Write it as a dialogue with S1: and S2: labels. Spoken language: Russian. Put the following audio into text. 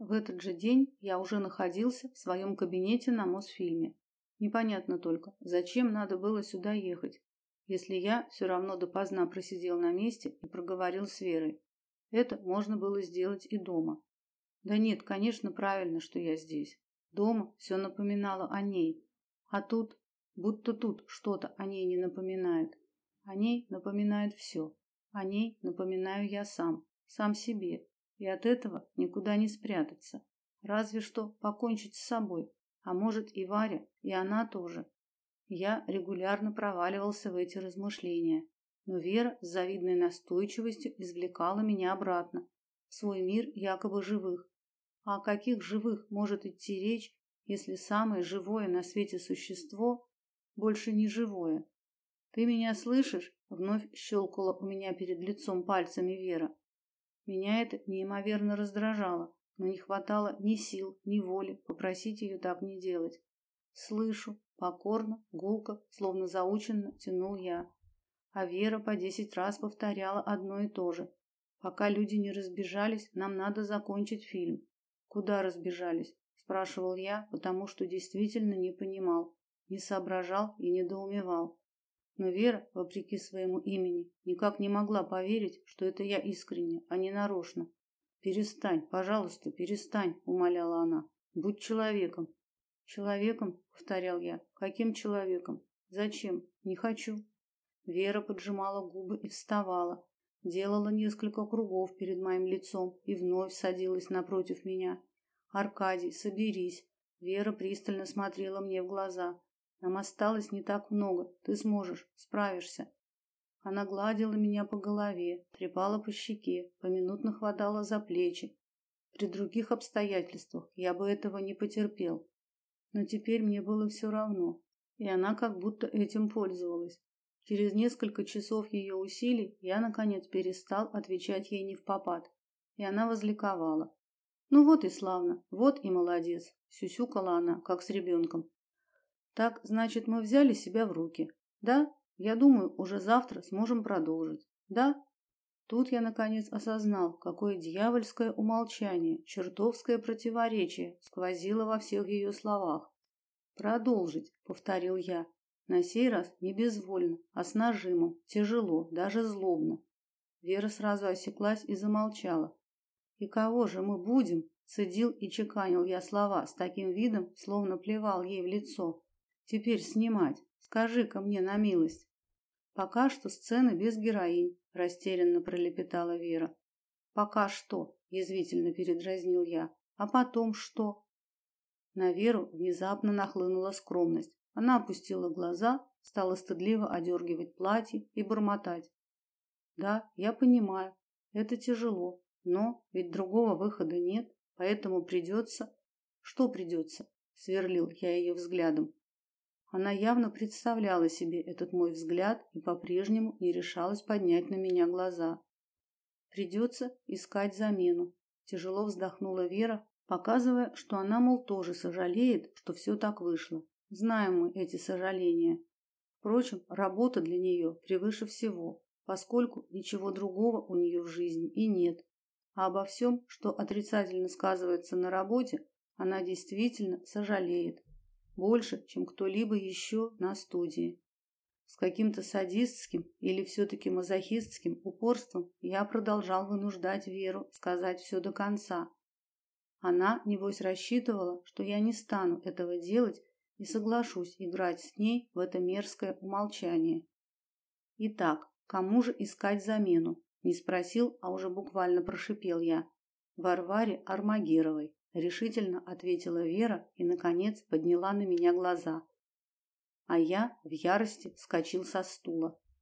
S1: В этот же день я уже находился в своем кабинете на Мосфильме. Непонятно только, зачем надо было сюда ехать, если я все равно допоздна просидел на месте и проговорил с Верой. Это можно было сделать и дома. Да нет, конечно, правильно, что я здесь. Дома все напоминало о ней, а тут будто тут что-то о ней не напоминает. О ней напоминает все. О ней напоминаю я сам, сам себе, и от этого никуда не спрятаться. Разве что покончить с собой, а может и Варя, и она тоже. Я регулярно проваливался в эти размышления, но Вера с завидной настойчивостью извлекала меня обратно в свой мир якобы живых. А о каких живых может идти речь, если самое живое на свете существо больше не живое? Ты меня слышишь? Вновь щелкала у меня перед лицом пальцами Вера. Меня это неимоверно раздражало, но не хватало ни сил, ни воли попросить ее так не делать. Слышу, покорно, гулко, словно заученно тянул я. А Вера по десять раз повторяла одно и то же. Пока люди не разбежались, нам надо закончить фильм. Куда разбежались? спрашивал я, потому что действительно не понимал, не соображал и недоумевал. Но Вера, вопреки своему имени, никак не могла поверить, что это я искренне, а не нарочно. Перестань, пожалуйста, перестань, умоляла она. Будь человеком. Человеком, повторял я. Каким человеком? Зачем? Не хочу. Вера поджимала губы и вставала, делала несколько кругов перед моим лицом и вновь садилась напротив меня. Аркадий, соберись. Вера пристально смотрела мне в глаза. Нам осталось не так много. Ты сможешь, справишься. Она гладила меня по голове, трепала по щеке, поминутно хватала за плечи. При других обстоятельствах я бы этого не потерпел. Но теперь мне было все равно, и она как будто этим пользовалась. Через несколько часов ее усилий я наконец перестал отвечать ей не в попад, и она возликовала. Ну вот и славно, вот и молодец, сюсюкала она, как с ребенком. Так, значит, мы взяли себя в руки. Да? Я думаю, уже завтра сможем продолжить. Да? Тут я наконец осознал, какое дьявольское умолчание, чертовское противоречие сквозило во всех ее словах. Продолжить, повторил я. На сей раз не безвольно, а с нажимом, тяжело, даже злобно. Вера сразу осеклась и замолчала. И кого же мы будем? цедил и чеканил я слова с таким видом, словно плевал ей в лицо. Теперь снимать. Скажи-ка мне на милость. Пока что сцены без героинь, растерянно пролепетала Вера. Пока что, язвительно передразнил я. А потом что? На Веру внезапно нахлынула скромность. Она опустила глаза, стала стыдливо одергивать платье и бормотать. Да, я понимаю, это тяжело, но ведь другого выхода нет, поэтому придется... Что придется? Сверлил я ее взглядом. Она явно представляла себе этот мой взгляд и по-прежнему не решалась поднять на меня глаза. Придется искать замену. Тяжело вздохнула Вера, показывая, что она мол тоже сожалеет, что все так вышло. Знаем мы эти сожаления. Впрочем, работа для нее превыше всего, поскольку ничего другого у нее в жизни и нет. А обо всем, что отрицательно сказывается на работе, она действительно сожалеет больше, чем кто-либо еще на студии. С каким-то садистским или все-таки мазохистским упорством я продолжал вынуждать Веру сказать все до конца. Она, небось, рассчитывала, что я не стану этого делать и соглашусь играть с ней в это мерзкое умолчание. Итак, кому же искать замену? Не спросил, а уже буквально прошипел я. Варваре Армагировой решительно ответила Вера и наконец подняла на меня глаза. А я в ярости вскочил со стула.